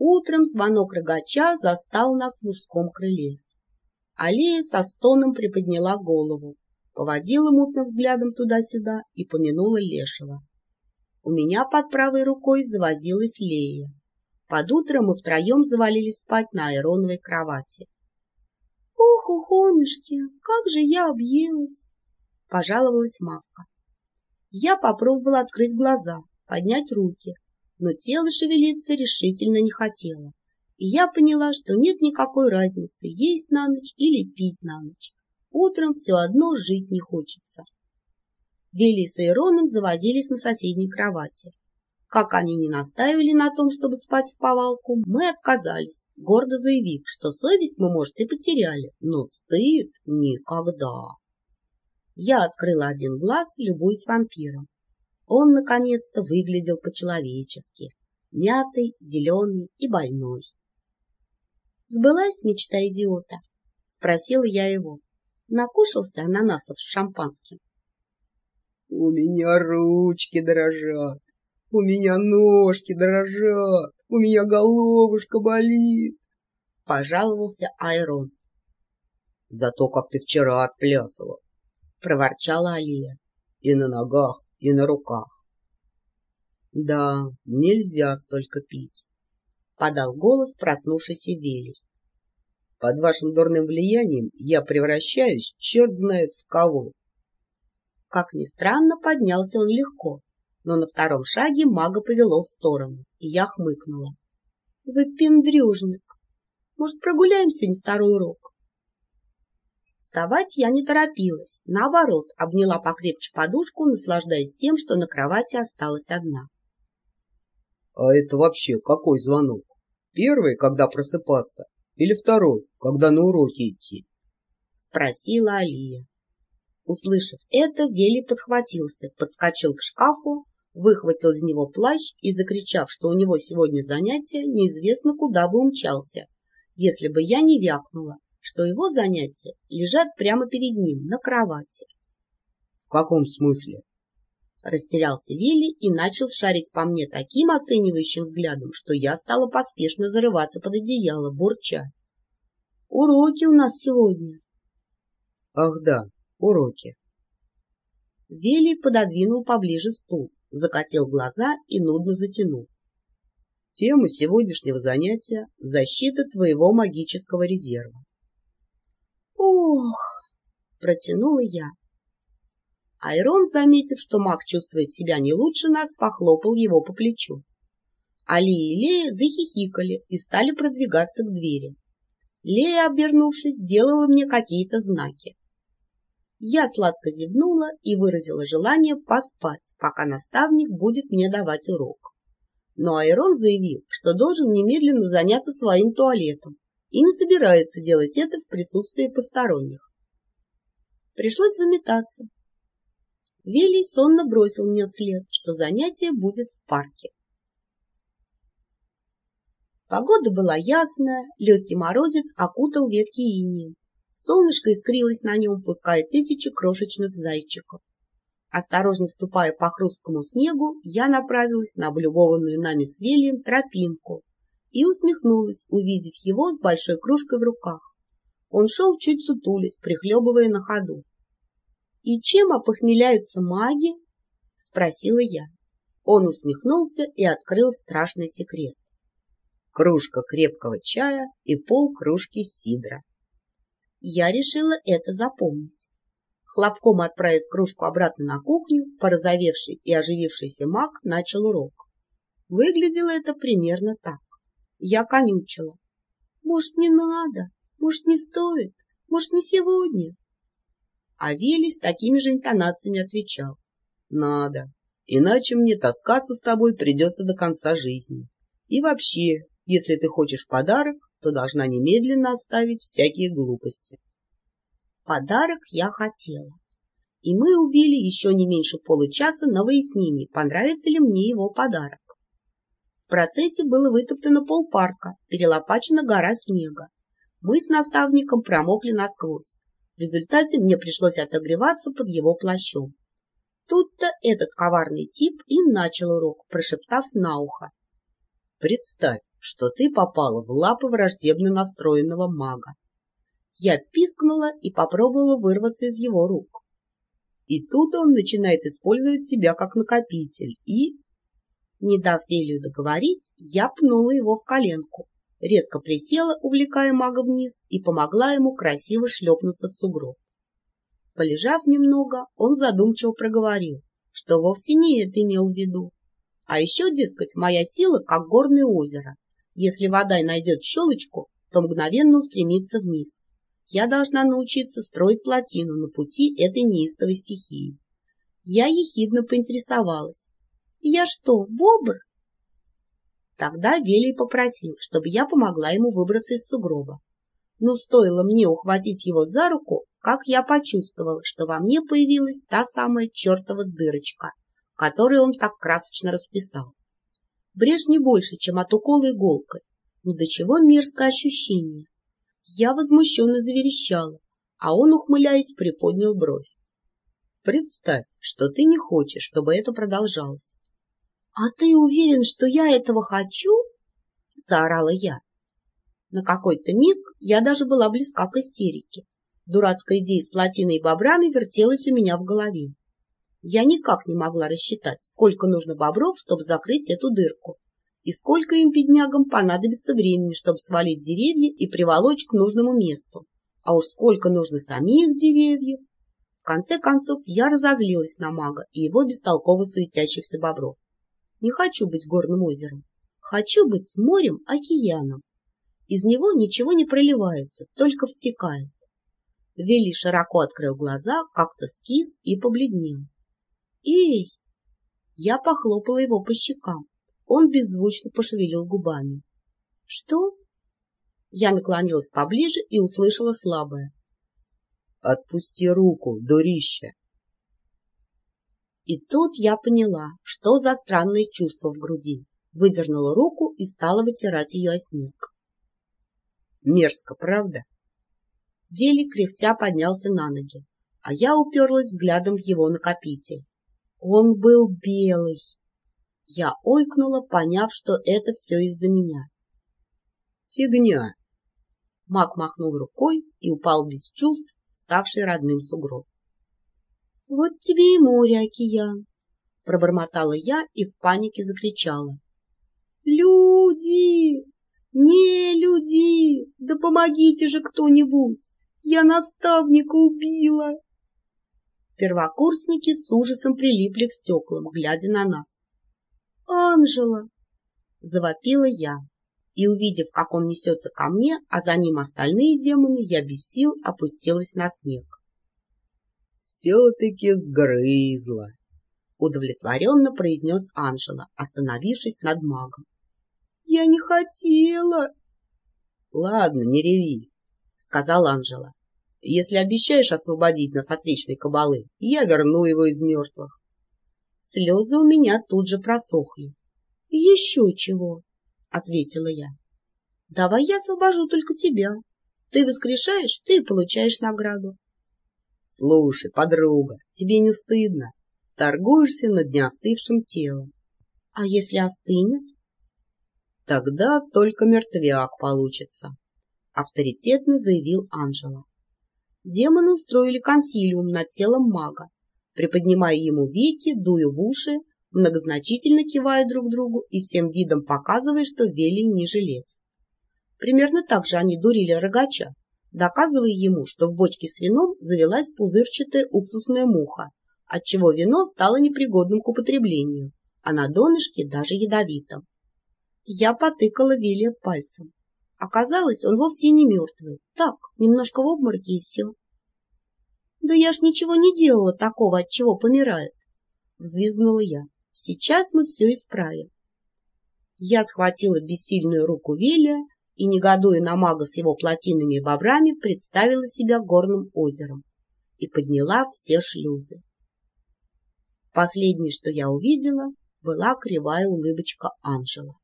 Утром звонок рогача застал нас в мужском крыле. Алия со стоном приподняла голову, поводила мутным взглядом туда-сюда и помянула Лешего. У меня под правой рукой завозилась Лея. Под утро мы втроем завалились спать на айроновой кровати. — Ох, ухонюшки, как же я объелась! — пожаловалась Мавка. Я попробовала открыть глаза, поднять руки, но тело шевелиться решительно не хотело. И я поняла, что нет никакой разницы, есть на ночь или пить на ночь. Утром все одно жить не хочется. Вели с Ироном завозились на соседней кровати. Как они не настаивали на том, чтобы спать в повалку, мы отказались, гордо заявив, что совесть мы, может, и потеряли, но стыд никогда. Я открыла один глаз, любуясь вампиром. Он, наконец-то, выглядел по-человечески, мятый, зеленый и больной. «Сбылась мечта идиота?» — спросила я его. Накушался ананасов с шампанским. «У меня ручки дрожат, у меня ножки дрожат, у меня головушка болит!» — пожаловался Айрон. «Зато как ты вчера отплясывал!» — проворчала Алия. «И на ногах, и на руках. Да, нельзя столько пить, подал голос проснувшийся Велий. Под вашим дурным влиянием я превращаюсь черт знает в кого. Как ни странно, поднялся он легко, но на втором шаге мага повело в сторону, и я хмыкнула. — Вы пендрюжник. Может, прогуляем сегодня второй урок? Вставать я не торопилась, наоборот, обняла покрепче подушку, наслаждаясь тем, что на кровати осталась одна. — А это вообще какой звонок? Первый, когда просыпаться, или второй, когда на уроки идти? — спросила Алия. Услышав это, Вели подхватился, подскочил к шкафу, выхватил из него плащ и, закричав, что у него сегодня занятие, неизвестно куда бы умчался, если бы я не вякнула что его занятия лежат прямо перед ним на кровати. — В каком смысле? Растерялся Вилли и начал шарить по мне таким оценивающим взглядом, что я стала поспешно зарываться под одеяло, бурча. — Уроки у нас сегодня. — Ах да, уроки. Вилли пододвинул поближе стул, закатил глаза и нудно затянул. Тема сегодняшнего занятия — защита твоего магического резерва. «Ох!» — протянула я. Айрон, заметив, что маг чувствует себя не лучше нас, похлопал его по плечу. Али и Лея захихикали и стали продвигаться к двери. Лея, обернувшись, делала мне какие-то знаки. Я сладко зевнула и выразила желание поспать, пока наставник будет мне давать урок. Но Айрон заявил, что должен немедленно заняться своим туалетом, и не собирается делать это в присутствии посторонних. Пришлось выметаться. Велий сонно бросил мне след, что занятие будет в парке. Погода была ясная, легкий морозец окутал ветки инеем. Солнышко искрилось на нем, пуская тысячи крошечных зайчиков. Осторожно ступая по хрусткому снегу, я направилась на облюбованную нами с Вельем тропинку, и усмехнулась, увидев его с большой кружкой в руках. Он шел чуть сутулись, прихлебывая на ходу. — И чем опохмеляются маги? — спросила я. Он усмехнулся и открыл страшный секрет. Кружка крепкого чая и пол кружки сидра. Я решила это запомнить. Хлопком отправив кружку обратно на кухню, порозовевший и оживившийся маг начал урок. Выглядело это примерно так. Я конючила. Может, не надо? Может, не стоит? Может, не сегодня? А Вилли с такими же интонациями отвечал. Надо. Иначе мне таскаться с тобой придется до конца жизни. И вообще, если ты хочешь подарок, то должна немедленно оставить всякие глупости. Подарок я хотела. И мы убили еще не меньше получаса на выяснение, понравится ли мне его подарок. В процессе было вытоптано полпарка, перелопачена гора снега. Мы с наставником промокли насквозь. В результате мне пришлось отогреваться под его плащом. Тут-то этот коварный тип и начал урок, прошептав на ухо. Представь, что ты попала в лапы враждебно настроенного мага. Я пискнула и попробовала вырваться из его рук. И тут он начинает использовать тебя как накопитель и... Не дав Велию договорить, я пнула его в коленку, резко присела, увлекая мага вниз, и помогла ему красиво шлепнуться в сугроб. Полежав немного, он задумчиво проговорил, что вовсе не это имел в виду. А еще, дескать, моя сила как горное озеро. Если вода найдет щелочку, то мгновенно устремится вниз. Я должна научиться строить плотину на пути этой неистовой стихии. Я ехидно поинтересовалась. Я что, бобр? Тогда Велий попросил, чтобы я помогла ему выбраться из сугроба. Но стоило мне ухватить его за руку, как я почувствовала, что во мне появилась та самая чертова дырочка, которую он так красочно расписал. Брешь не больше, чем от укола иголкой, но до чего мерзкое ощущение. Я возмущенно заверещала, а он, ухмыляясь, приподнял бровь. Представь, что ты не хочешь, чтобы это продолжалось. — А ты уверен, что я этого хочу? — заорала я. На какой-то миг я даже была близка к истерике. Дурацкая идея с плотиной и бобрами вертелась у меня в голове. Я никак не могла рассчитать, сколько нужно бобров, чтобы закрыть эту дырку, и сколько им, беднягам, понадобится времени, чтобы свалить деревья и приволочь к нужному месту. А уж сколько нужно самих деревьев. В конце концов, я разозлилась на мага и его бестолково суетящихся бобров. Не хочу быть горным озером. Хочу быть морем-океаном. Из него ничего не проливается, только втекает. Вели широко открыл глаза, как-то скис и побледнел. «Эй!» Я похлопала его по щекам. Он беззвучно пошевелил губами. «Что?» Я наклонилась поближе и услышала слабое. «Отпусти руку, дурище!» И тут я поняла, что за странное чувство в груди. Выдернула руку и стала вытирать ее о снег. Мерзко, правда? Вели кряхтя поднялся на ноги, а я уперлась взглядом в его накопитель. Он был белый. Я ойкнула, поняв, что это все из-за меня. Фигня. Мак махнул рукой и упал без чувств, ставший родным сугроб. — Вот тебе и море, океан! — пробормотала я и в панике закричала. — Люди! «Не, люди! Да помогите же кто-нибудь! Я наставника убила!» Первокурсники с ужасом прилипли к стеклам, глядя на нас. «Анжела!» — завопила я. И, увидев, как он несется ко мне, а за ним остальные демоны, я без сил опустилась на снег. «Все-таки сгрызла!» — удовлетворенно произнес Анжела, остановившись над магом. Я не хотела. — Ладно, не реви, — сказал Анжела. — Если обещаешь освободить нас от вечной кабалы, я верну его из мертвых. Слезы у меня тут же просохли. — Еще чего, — ответила я. — Давай я освобожу только тебя. Ты воскрешаешь, ты получаешь награду. — Слушай, подруга, тебе не стыдно? Торгуешься над неостывшим телом. — А если остынет? Тогда только мертвяк получится, — авторитетно заявил Анжела. Демоны устроили консилиум над телом мага, приподнимая ему веки, дуя в уши, многозначительно кивая друг другу и всем видом показывая, что Вели не жилец. Примерно так же они дурили рогача, доказывая ему, что в бочке с вином завелась пузырчатая уксусная муха, отчего вино стало непригодным к употреблению, а на донышке даже ядовитым. Я потыкала Вилли пальцем. Оказалось, он вовсе не мертвый. Так, немножко в обмороке и все. — Да я ж ничего не делала такого, от чего помирает. Взвизгнула я. — Сейчас мы все исправим. Я схватила бессильную руку Вилля и, негодуя на мага с его плотинами и бобрами, представила себя горным озером и подняла все шлюзы. Последнее, что я увидела, была кривая улыбочка Анжела.